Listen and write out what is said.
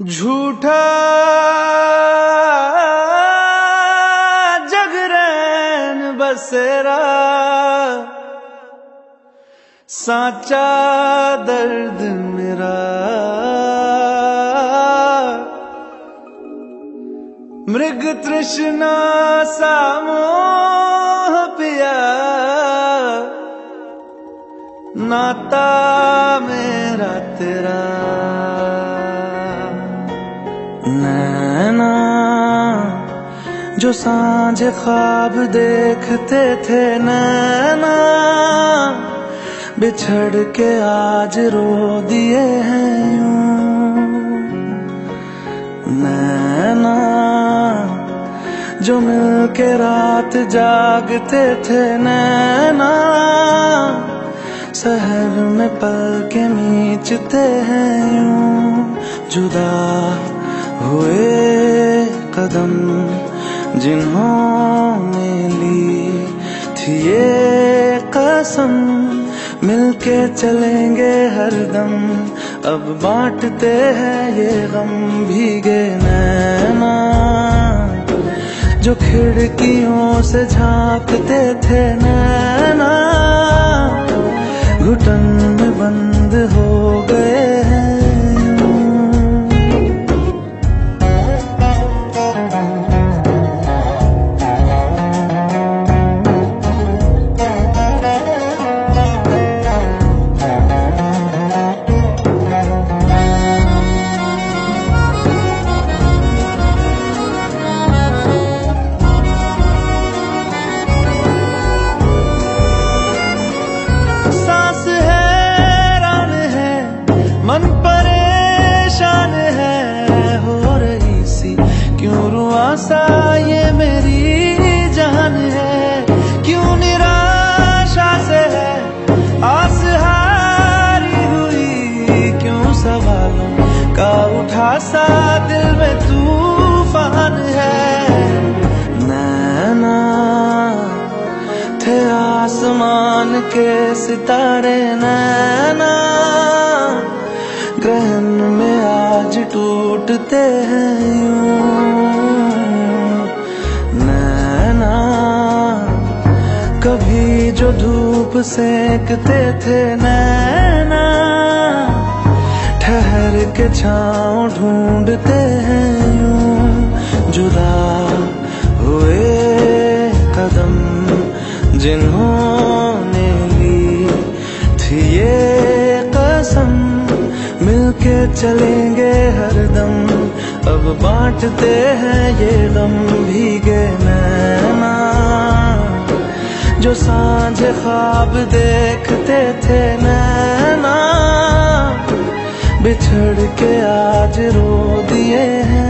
झूठा जगरैन बसेरा साचा दर्द मेरा। मृग तृष्णा सामो पिया नाता मेरा जो साँझ ख्वाब देखते थे नैना, बिछड़ के आज रो दिए हैं नैना, जो मिल के रात जागते थे नैना, शहर में पल के मीचते हैं यूँ। जुदा हुए कदम जिन्होंने ली थी ये कसम, मिलके चलेंगे हरदम अब बांटते हैं ये गम भीगे नैना, जो खिड़कियों से झांकते थे नैना। मन परेशान है, हो रही सी क्यों रुआसा ये मेरी जान है? क्यों निराशा से है? आस हारी हुई, क्यों सवालों का उठा सा दिल में तूफ़ान है? नैना, थे आसमान के सितारे, नैना। जो धूप सेकते थे नैना, ठहर के छाँव ढूंढते हैं यूँ, जुदा हुए कदम जिन्होंने ली थी ये कसम। मिलके चलेंगे हरदम अब बांटते हैं ये गम भीगे नैना। जो साँझ ख्वाब देखते थे नैना बिछड़ के आज रो दिए हैं।